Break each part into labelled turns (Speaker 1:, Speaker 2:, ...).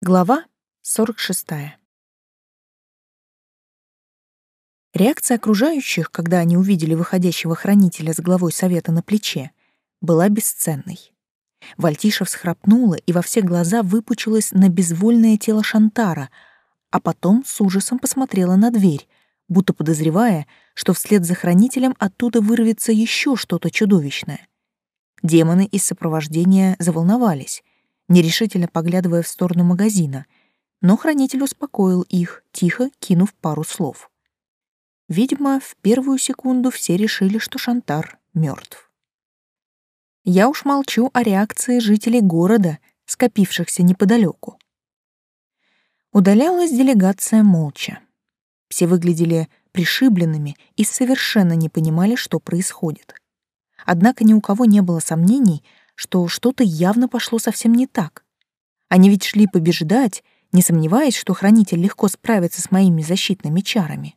Speaker 1: Глава 46. Реакция окружающих, когда они увидели выходящего хранителя с главой совета на плече, была бесценной. Вальтиша всхрапнула и во все глаза выпучилась на безвольное тело Шантара, а потом с ужасом посмотрела на дверь, будто подозревая, что вслед за хранителем оттуда вырвется еще что-то чудовищное. Демоны из сопровождения заволновались, нерешительно поглядывая в сторону магазина, но хранитель успокоил их, тихо кинув пару слов. Видимо, в первую секунду все решили, что Шантар мертв. Я уж молчу о реакции жителей города, скопившихся неподалеку. Удалялась делегация молча. Все выглядели пришибленными и совершенно не понимали, что происходит. Однако ни у кого не было сомнений, что что-то явно пошло совсем не так. Они ведь шли побеждать, не сомневаясь, что хранитель легко справится с моими защитными чарами.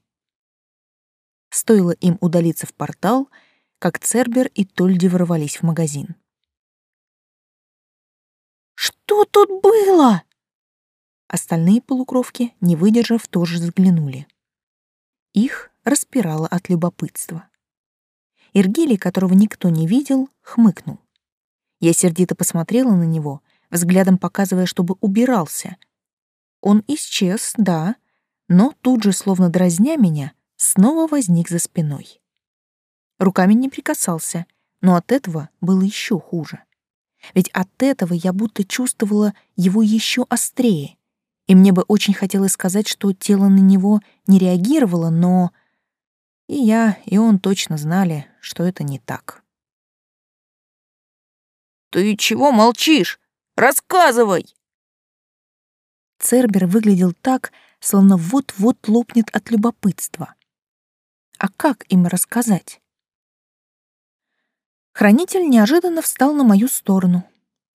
Speaker 1: Стоило им удалиться в портал, как Цербер и Тольди ворвались в магазин.
Speaker 2: «Что тут было?»
Speaker 1: Остальные полукровки, не выдержав, тоже заглянули. Их распирало от любопытства. Иргилий, которого никто не видел, хмыкнул. Я сердито посмотрела на него, взглядом показывая, чтобы убирался. Он исчез, да, но тут же, словно дразня меня, снова возник за спиной. Руками не прикасался, но от этого было еще хуже. Ведь от этого я будто чувствовала его еще острее, и мне бы очень хотелось сказать, что тело на него не реагировало, но и я, и он точно знали, что это не так.
Speaker 2: «Ты чего молчишь? Рассказывай!»
Speaker 1: Цербер выглядел так, словно вот-вот лопнет от любопытства. А как им рассказать? Хранитель неожиданно встал на мою сторону.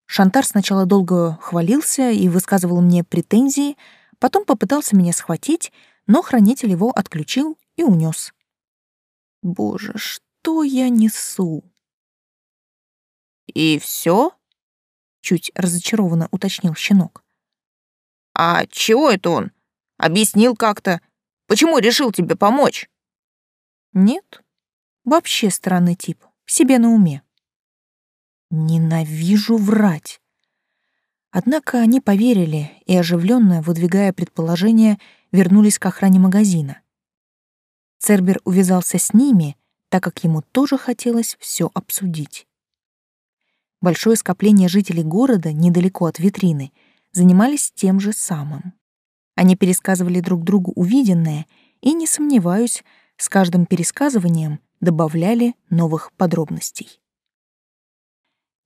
Speaker 1: Шантар сначала долго хвалился и высказывал мне претензии, потом попытался меня схватить, но хранитель его отключил и унес. Боже, что я несу?
Speaker 2: «И все?
Speaker 1: чуть разочарованно уточнил щенок.
Speaker 2: «А чего это он? Объяснил как-то? Почему решил тебе помочь?»
Speaker 1: «Нет, вообще странный тип, себе на уме». Ненавижу врать. Однако они поверили и, оживленно выдвигая предположения, вернулись к охране магазина. Цербер увязался с ними, так как ему тоже хотелось все обсудить большое скопление жителей города недалеко от витрины занимались тем же самым. Они пересказывали друг другу увиденное и, не сомневаюсь, с каждым пересказыванием добавляли новых подробностей.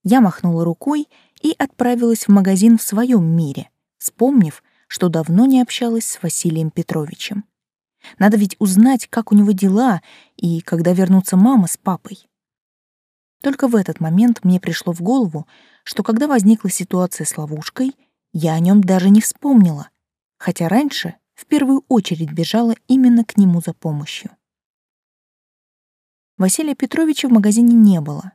Speaker 1: Я махнула рукой и отправилась в магазин в своем мире, вспомнив, что давно не общалась с Василием Петровичем. Надо ведь узнать, как у него дела и когда вернутся мама с папой. Только в этот момент мне пришло в голову, что когда возникла ситуация с ловушкой, я о нем даже не вспомнила, хотя раньше в первую очередь бежала именно к нему за помощью. Василия Петровича в магазине не было.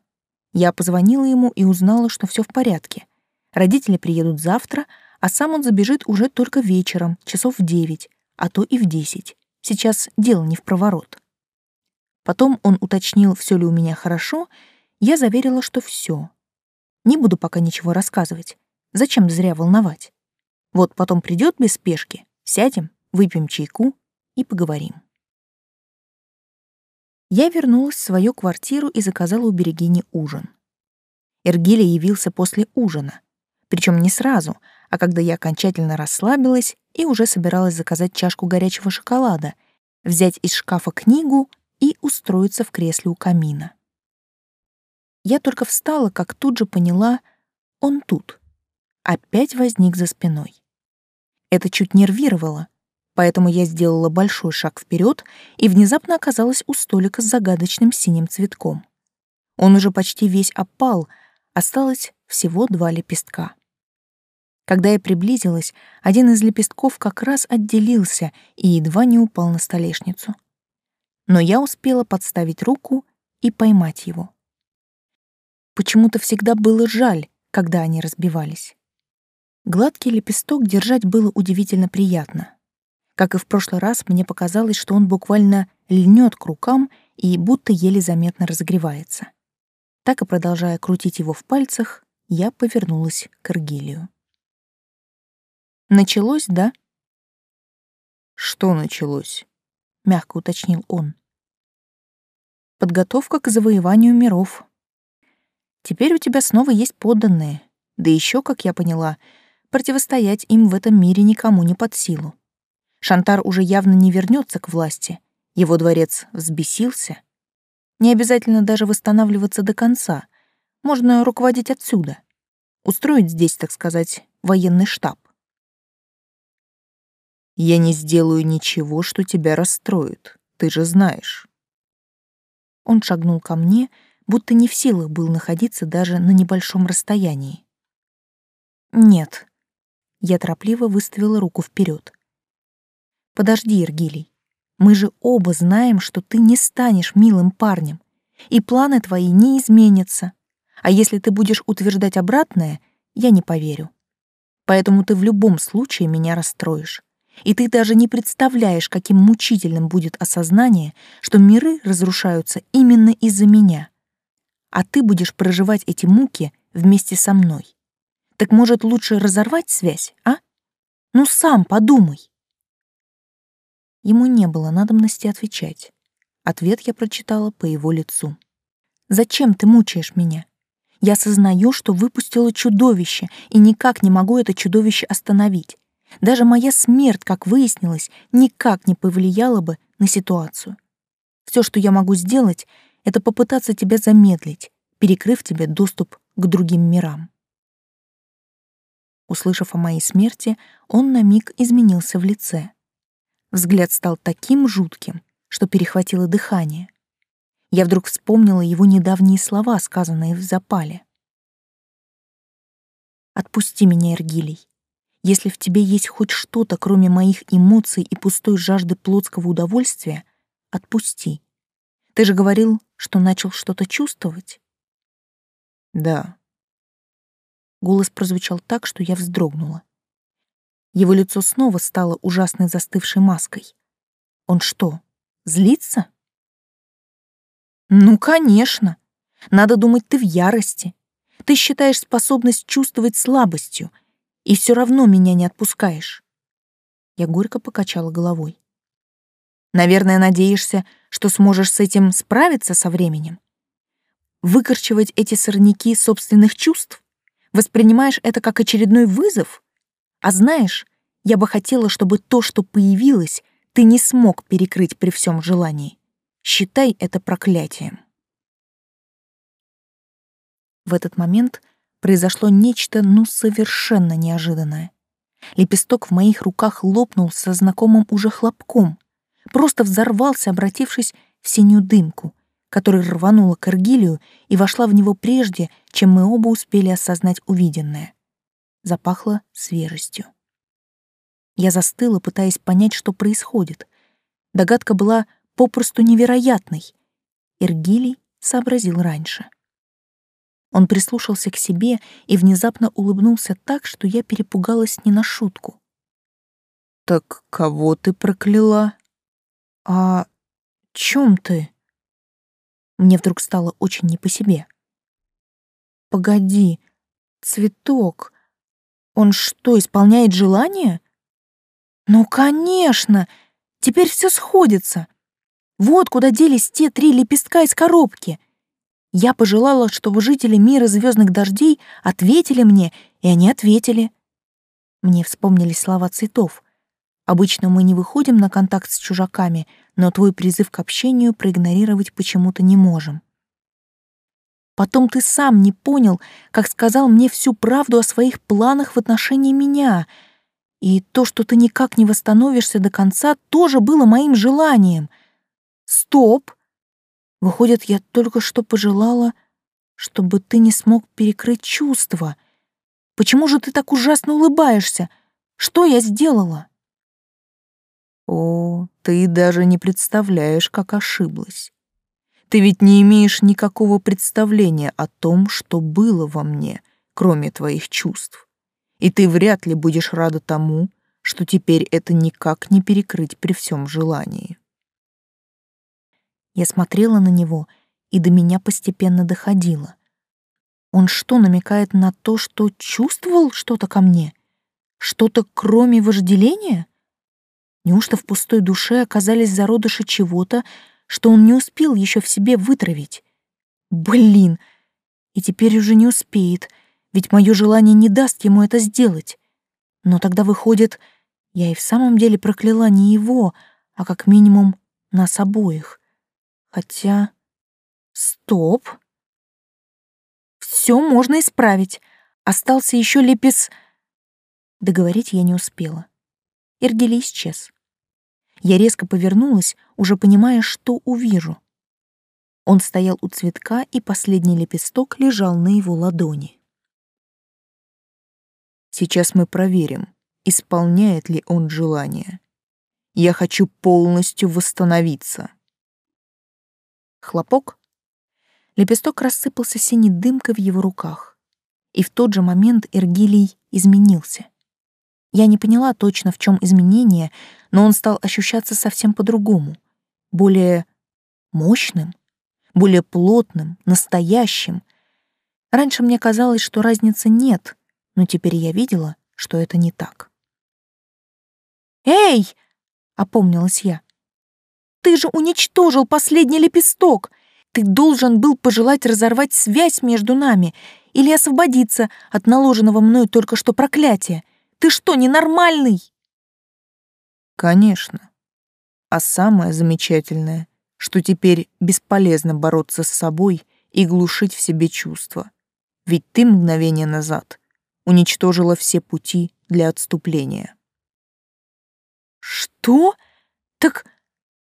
Speaker 1: Я позвонила ему и узнала, что все в порядке. Родители приедут завтра, а сам он забежит уже только вечером, часов в девять, а то и в десять. Сейчас дело не в проворот. Потом он уточнил, все ли у меня хорошо, я заверила, что все. Не буду пока ничего рассказывать. Зачем зря волновать? Вот потом придет без спешки, сядем, выпьем чайку и поговорим. Я вернулась в свою квартиру и заказала у Берегини ужин. Эргиля явился после ужина, причем не сразу, а когда я окончательно расслабилась и уже собиралась заказать чашку горячего шоколада, взять из шкафа книгу и устроиться в кресле у камина. Я только встала, как тут же поняла, он тут. Опять возник за спиной. Это чуть нервировало, поэтому я сделала большой шаг вперед и внезапно оказалась у столика с загадочным синим цветком. Он уже почти весь опал, осталось всего два лепестка. Когда я приблизилась, один из лепестков как раз отделился и едва не упал на столешницу. Но я успела подставить руку и поймать его. Почему-то всегда было жаль, когда они разбивались. Гладкий лепесток держать было удивительно приятно. Как и в прошлый раз, мне показалось, что он буквально льнет к рукам и будто еле заметно разогревается. Так и продолжая крутить его в пальцах, я повернулась к Аргилию. «Началось, да?»
Speaker 2: «Что началось?»
Speaker 1: — мягко уточнил он. «Подготовка к завоеванию миров. Теперь у тебя снова есть подданные, да еще, как я поняла, противостоять им в этом мире никому не под силу. Шантар уже явно не вернется к власти, его дворец взбесился. Не обязательно даже восстанавливаться до конца, можно руководить отсюда, устроить здесь, так сказать, военный штаб.
Speaker 2: Я не сделаю ничего, что тебя расстроит, ты же знаешь.
Speaker 1: Он шагнул ко мне, будто не в силах был находиться даже на небольшом расстоянии. Нет. Я торопливо выставила руку вперед. Подожди, Иргилий. Мы же оба знаем, что ты не станешь милым парнем, и планы твои не изменятся. А если ты будешь утверждать обратное, я не поверю. Поэтому ты в любом случае меня расстроишь. И ты даже не представляешь, каким мучительным будет осознание, что миры разрушаются именно из-за меня. А ты будешь проживать эти муки вместе со мной. Так может, лучше разорвать связь, а? Ну сам подумай. Ему не было надобности отвечать. Ответ я прочитала по его лицу. «Зачем ты мучаешь меня? Я сознаю, что выпустила чудовище, и никак не могу это чудовище остановить. Даже моя смерть, как выяснилось, никак не повлияла бы на ситуацию. Все, что я могу сделать, это попытаться тебя замедлить, перекрыв тебе доступ к другим мирам. Услышав о моей смерти, он на миг изменился в лице. Взгляд стал таким жутким, что перехватило дыхание. Я вдруг вспомнила его недавние слова, сказанные в запале. «Отпусти меня, Эргилий. Если в тебе есть хоть что-то, кроме моих эмоций и пустой жажды плотского удовольствия, отпусти. Ты же говорил, что начал что-то чувствовать?»
Speaker 2: «Да».
Speaker 1: Голос прозвучал так, что я вздрогнула. Его лицо снова стало ужасной застывшей маской. Он что, злится? Ну, конечно. Надо думать, ты в ярости. Ты считаешь способность чувствовать слабостью, и все равно меня не отпускаешь. Я горько покачала головой. Наверное, надеешься, что сможешь с этим справиться со временем? Выкорчевать эти сорняки собственных чувств? Воспринимаешь это как очередной вызов? А знаешь, я бы хотела, чтобы то, что появилось, ты не смог перекрыть при всем желании. Считай это проклятием. В этот момент произошло нечто, ну, совершенно неожиданное. Лепесток в моих руках лопнул со знакомым уже хлопком, просто взорвался, обратившись в синюю дымку, которая рванула к Аргилию и вошла в него прежде, чем мы оба успели осознать увиденное запахло свежестью. Я застыла, пытаясь понять, что происходит. Догадка была попросту невероятной. Иргилий сообразил раньше. Он прислушался к себе и внезапно улыбнулся так, что я перепугалась не на шутку.
Speaker 2: «Так кого ты прокляла?»
Speaker 1: «А чем ты?» Мне вдруг стало очень не по себе. «Погоди, цветок, он что, исполняет желание? Ну, конечно! Теперь все сходится. Вот куда делись те три лепестка из коробки. Я пожелала, чтобы жители мира звездных дождей ответили мне, и они ответили. Мне вспомнились слова цветов. Обычно мы не выходим на контакт с чужаками, но твой призыв к общению проигнорировать почему-то не можем. Потом ты сам не понял, как сказал мне всю правду о своих планах в отношении меня. И то, что ты никак не восстановишься до конца, тоже было моим желанием. Стоп! Выходит, я только что пожелала, чтобы ты не смог перекрыть чувства. Почему же ты так ужасно улыбаешься? Что я сделала?
Speaker 2: О, ты даже не представляешь, как ошиблась. Ты ведь не имеешь никакого представления о том, что было во мне, кроме твоих чувств.
Speaker 1: И ты вряд ли будешь рада тому, что теперь это никак не перекрыть при всем желании. Я смотрела на него, и до меня постепенно доходило. Он что, намекает на то, что чувствовал что-то ко мне? Что-то кроме вожделения? Неужто в пустой душе оказались зародыши чего-то, что он не успел еще в себе вытравить? Блин! И теперь уже не успеет, ведь мое желание не даст ему это сделать. Но тогда выходит, я и в самом деле прокляла не его, а как минимум нас обоих. Хотя... Стоп. Все можно исправить. Остался еще лепес... Договорить я не успела. Эргели исчез. Я резко повернулась, уже понимая, что увижу. Он стоял у цветка, и последний лепесток лежал на его ладони. Сейчас мы проверим, исполняет ли он желание. Я хочу полностью восстановиться. Хлопок. Лепесток рассыпался синей дымкой в его руках. И в тот же момент Эргилий изменился. Я не поняла точно, в чем изменение, но он стал ощущаться совсем по-другому. Более мощным, более плотным, настоящим. Раньше мне казалось, что разницы нет, но теперь я видела, что это не так. «Эй!» — опомнилась я. «Ты же уничтожил последний лепесток! Ты должен был пожелать разорвать связь между нами или освободиться от наложенного мною только что проклятия. Ты что, ненормальный?» «Конечно. А самое замечательное, что теперь бесполезно бороться с собой и глушить в себе чувства. Ведь ты мгновение назад уничтожила все пути для отступления».
Speaker 3: «Что? Так...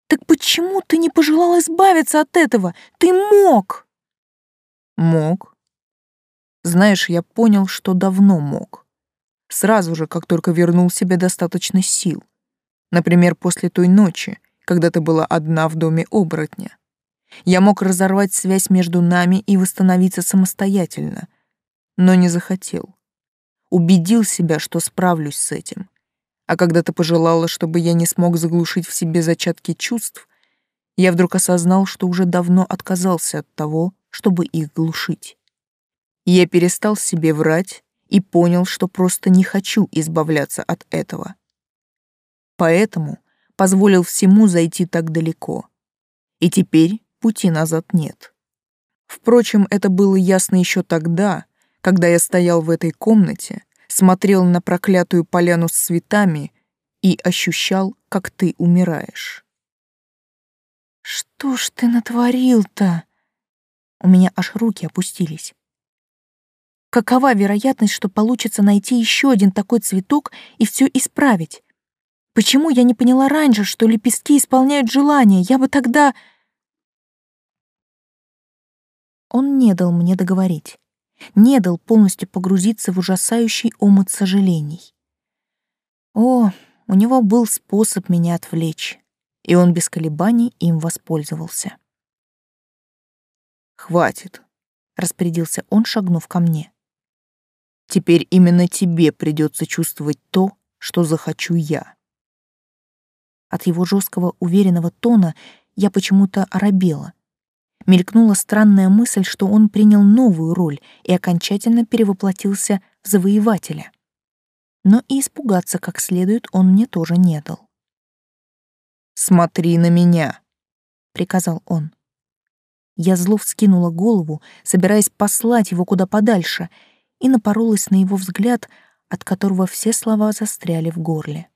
Speaker 3: так почему ты не пожелал избавиться от этого? Ты мог!»
Speaker 1: «Мог. Знаешь, я понял, что давно мог. Сразу же, как только вернул себе достаточно сил. Например, после той ночи, когда ты была одна в доме оборотня. Я мог разорвать связь между нами и восстановиться самостоятельно, но не захотел. Убедил себя, что справлюсь с этим. А когда ты пожелала, чтобы я не смог заглушить в себе зачатки чувств, я вдруг осознал, что уже давно отказался от того, чтобы их глушить. Я перестал себе врать и понял, что просто не хочу избавляться от этого. Поэтому позволил всему зайти так далеко. И теперь пути назад нет. Впрочем, это было ясно еще тогда, когда я стоял в этой комнате смотрел на проклятую поляну с цветами и ощущал, как ты умираешь.
Speaker 3: «Что ж ты натворил-то?» У меня аж руки опустились. Какова вероятность, что получится найти еще один такой цветок и все исправить? Почему я не поняла раньше, что лепестки исполняют желания? Я бы тогда... Он не дал мне договорить не дал полностью погрузиться в ужасающий омут сожалений. О, у него был способ меня отвлечь, и он без колебаний им воспользовался.
Speaker 1: «Хватит», — распорядился он, шагнув ко мне. «Теперь именно тебе придется чувствовать то, что захочу я».
Speaker 3: От его жесткого, уверенного тона я почему-то оробела, мелькнула странная мысль, что он принял новую роль и окончательно перевоплотился в завоевателя. Но и испугаться как следует он мне тоже не дал.
Speaker 1: «Смотри на меня», — приказал он.
Speaker 3: Я зло вскинула голову, собираясь послать его куда подальше, и напоролась на его взгляд, от которого все слова застряли в горле.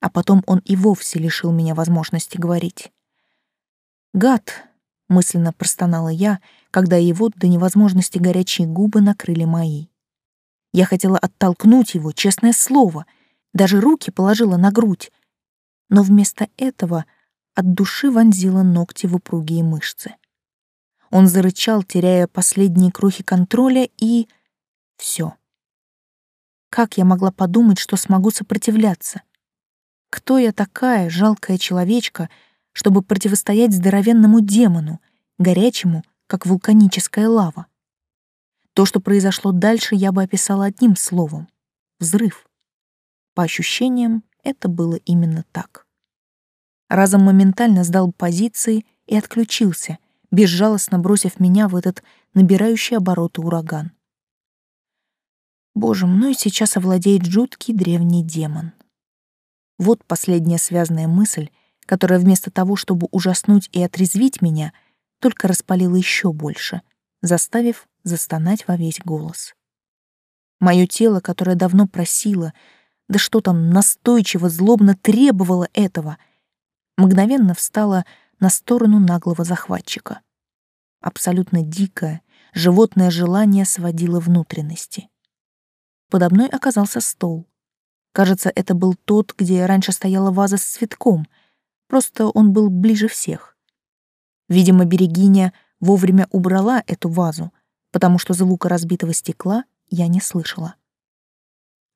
Speaker 3: А потом он и вовсе лишил меня возможности говорить. Гад, мысленно простонала я, когда его до невозможности горячие губы накрыли мои. Я хотела оттолкнуть его, честное слово, даже руки положила на грудь, но вместо этого от души вонзила ногти в упругие мышцы. Он зарычал, теряя последние крохи контроля, и... все. Как я могла подумать, что смогу сопротивляться? Кто я такая, жалкая человечка, чтобы противостоять здоровенному демону, горячему, как вулканическая лава. То, что произошло дальше, я бы описала одним словом
Speaker 1: взрыв. По ощущениям, это было именно так. Разом моментально сдал позиции и отключился, безжалостно бросив меня в этот набирающий обороты ураган. Боже, мной сейчас овладеет жуткий древний демон. Вот последняя связанная мысль, которая вместо того, чтобы ужаснуть и отрезвить меня, только распалила еще больше, заставив застонать во весь голос. Мое тело, которое давно просило, да что там, настойчиво, злобно требовало этого, мгновенно встало на сторону наглого захватчика. Абсолютно дикое, животное желание сводило внутренности. Подо мной оказался стол. Кажется, это был тот, где раньше стояла ваза с цветком, просто он был ближе всех. Видимо, Берегиня вовремя убрала эту вазу, потому что звука разбитого стекла я не слышала.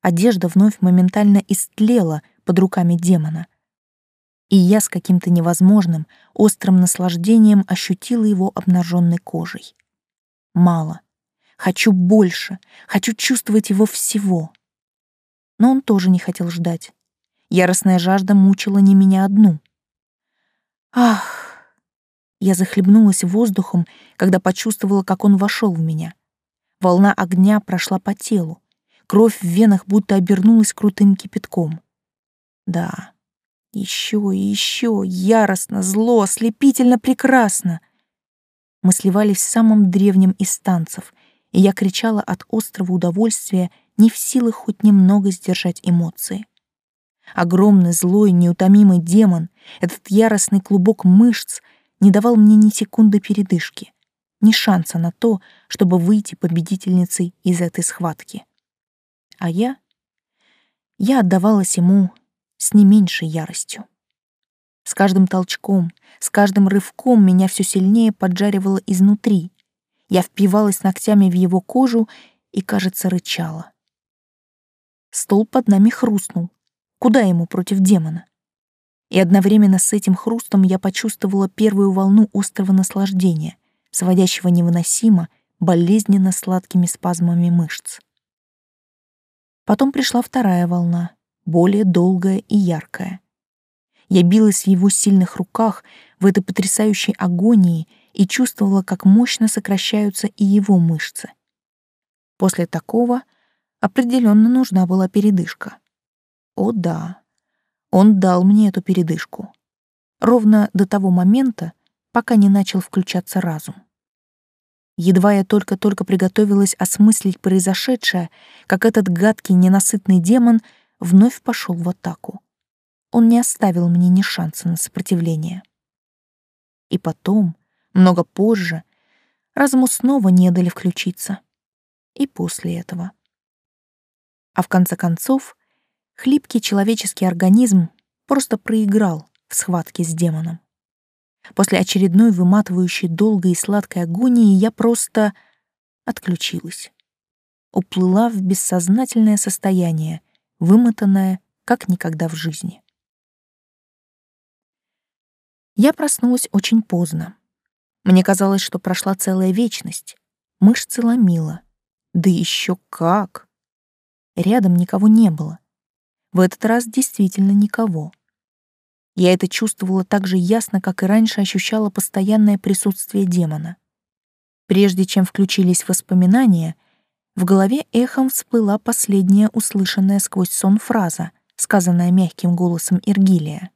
Speaker 1: Одежда вновь моментально истлела под руками демона. И я с каким-то невозможным, острым наслаждением ощутила его обнаженной кожей. Мало. Хочу больше, хочу чувствовать его всего. Но он тоже не хотел ждать. Яростная жажда мучила не меня одну. Ах! Я захлебнулась воздухом, когда почувствовала, как он вошел в меня. Волна огня прошла по телу. Кровь в венах будто обернулась крутым кипятком. Да, еще и еще, яростно, зло, ослепительно прекрасно. Мы сливались в самом древнем из танцев, и я кричала от острого удовольствия, не в силах хоть немного сдержать эмоции. Огромный, злой, неутомимый демон, этот яростный клубок мышц не давал мне ни секунды передышки, ни шанса на то, чтобы выйти победительницей из этой схватки. А я... Я отдавалась ему с не меньшей яростью. С каждым толчком, с каждым рывком меня все сильнее поджаривало изнутри, я впивалась ногтями в его кожу и, кажется, рычала. Стол под нами хрустнул. Куда ему против демона? И одновременно с этим хрустом я почувствовала первую волну острого наслаждения, сводящего невыносимо, болезненно сладкими спазмами мышц. Потом пришла вторая волна, более долгая и яркая. Я билась в его сильных руках в этой потрясающей агонии и чувствовала, как мощно сокращаются и его мышцы. После такого определенно нужна была передышка. О да, он дал мне эту передышку. Ровно до того момента, пока не начал включаться разум. Едва я только-только приготовилась осмыслить произошедшее, как этот гадкий ненасытный демон вновь пошел в атаку. Он не оставил мне ни шанса на сопротивление. И потом, много позже разуму снова не дали включиться. И после этого. А в конце концов, хлипкий человеческий организм просто проиграл в схватке с демоном. После очередной выматывающей долгой и сладкой агонии я просто отключилась. Уплыла в бессознательное состояние, вымотанное как никогда в жизни. Я проснулась очень поздно. Мне казалось, что прошла целая вечность. Мышцы ломило. Да еще как! Рядом никого не было. В этот раз действительно никого. Я это чувствовала так же ясно, как и раньше ощущала постоянное присутствие демона. Прежде чем включились воспоминания, в голове эхом всплыла последняя услышанная сквозь сон фраза, сказанная мягким голосом Иргилия.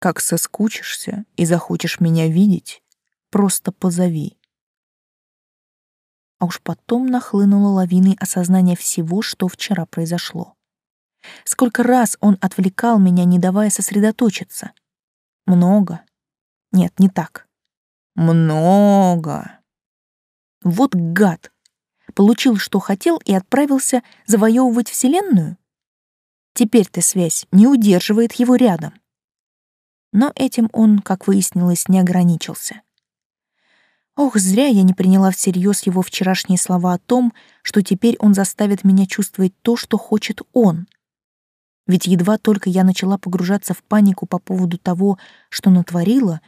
Speaker 1: «Как соскучишься и захочешь меня видеть, Просто позови. А уж потом нахлынула лавиной осознания всего, что вчера произошло. Сколько раз он отвлекал меня, не давая сосредоточиться. Много. Нет, не так. Много. Вот гад. Получил, что хотел, и отправился завоевывать Вселенную? Теперь-то связь не удерживает его рядом. Но этим он, как выяснилось, не ограничился. Ох, зря я не приняла всерьез его вчерашние слова о том, что теперь он заставит меня чувствовать то, что хочет он. Ведь едва только я начала погружаться в панику по поводу того, что натворила,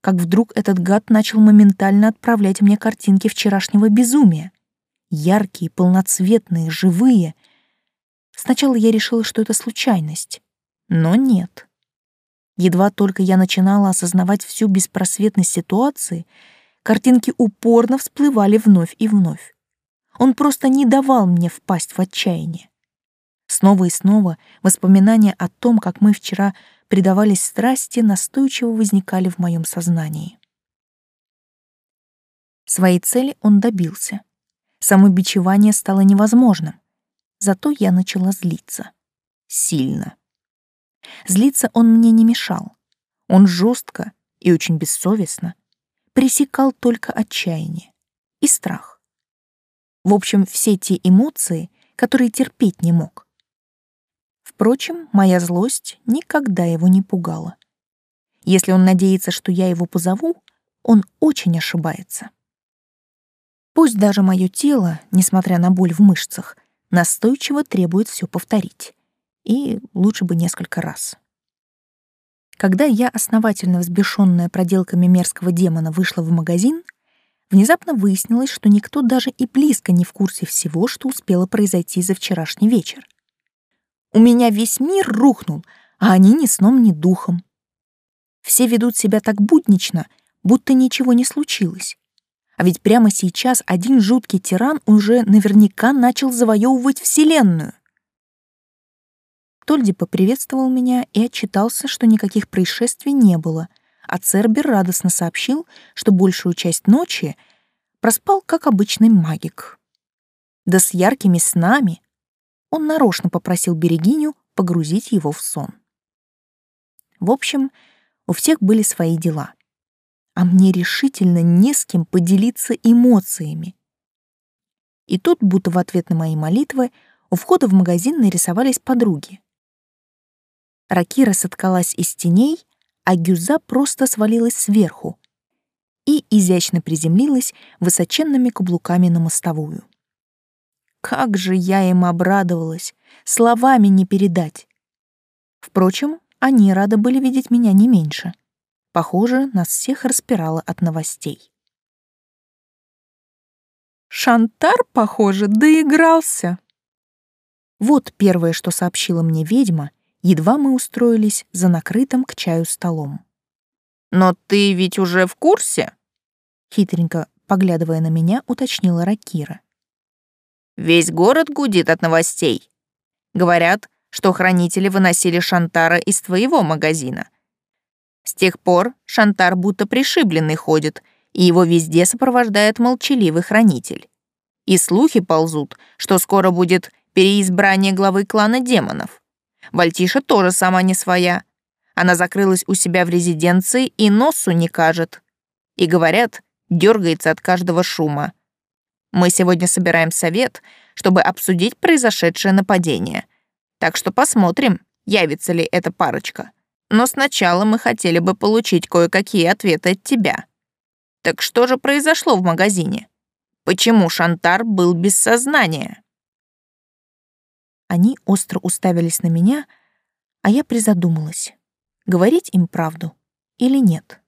Speaker 1: как вдруг этот гад начал моментально отправлять мне картинки вчерашнего безумия. Яркие, полноцветные, живые. Сначала я решила, что это случайность, но нет. Едва только я начинала осознавать всю беспросветность ситуации, картинки упорно всплывали вновь и вновь. Он просто не давал мне впасть в отчаяние. Снова и снова воспоминания о том, как мы вчера предавались страсти, настойчиво возникали в моем сознании. Своей цели он добился. Самобичевание стало невозможным. Зато я начала злиться. Сильно. Злиться он мне не мешал. Он жестко и очень бессовестно пресекал только отчаяние и страх. В общем, все те эмоции, которые терпеть не мог. Впрочем, моя злость никогда его не пугала. Если он надеется, что я его позову, он очень ошибается. Пусть даже мое тело, несмотря на боль в мышцах, настойчиво требует все повторить. И лучше бы несколько раз. Когда я, основательно взбешенная проделками мерзкого демона, вышла в магазин, внезапно выяснилось, что никто даже и близко не в курсе всего, что успело произойти за вчерашний вечер. У меня весь мир рухнул, а они ни сном, ни духом. Все ведут себя так буднично, будто ничего не случилось. А ведь прямо сейчас один жуткий тиран уже наверняка начал завоевывать Вселенную. Тольди поприветствовал меня и отчитался, что никаких происшествий не было, а Цербер радостно сообщил, что большую часть ночи проспал как обычный магик. Да с яркими снами он нарочно попросил Берегиню погрузить его в сон. В общем, у всех были свои дела. А мне решительно не с кем поделиться эмоциями. И тут, будто в ответ на мои молитвы, у входа в магазин нарисовались подруги. Ракира соткалась из теней, а Гюза просто свалилась сверху и изящно приземлилась высоченными каблуками на мостовую. Как же я им обрадовалась, словами не передать. Впрочем, они рады были видеть меня не меньше. Похоже, нас всех распирало от новостей. Шантар, похоже, доигрался. Вот первое, что сообщила мне ведьма, едва мы устроились за накрытым к чаю столом.
Speaker 2: «Но ты ведь уже в курсе?»
Speaker 1: Хитренько, поглядывая на меня, уточнила Ракира.
Speaker 2: «Весь город гудит от новостей. Говорят, что хранители выносили Шантара из твоего магазина. С тех пор Шантар будто пришибленный ходит, и его везде сопровождает молчаливый хранитель. И слухи ползут, что скоро будет переизбрание главы клана демонов. Вальтиша тоже сама не своя. Она закрылась у себя в резиденции и носу не кажет. И, говорят, дергается от каждого шума. Мы сегодня собираем совет, чтобы обсудить произошедшее нападение. Так что посмотрим, явится ли эта парочка. Но сначала мы хотели бы получить кое-какие ответы от тебя. Так что же произошло в магазине? Почему Шантар был без сознания?
Speaker 1: Они остро уставились на меня, а я призадумалась, говорить им правду или нет.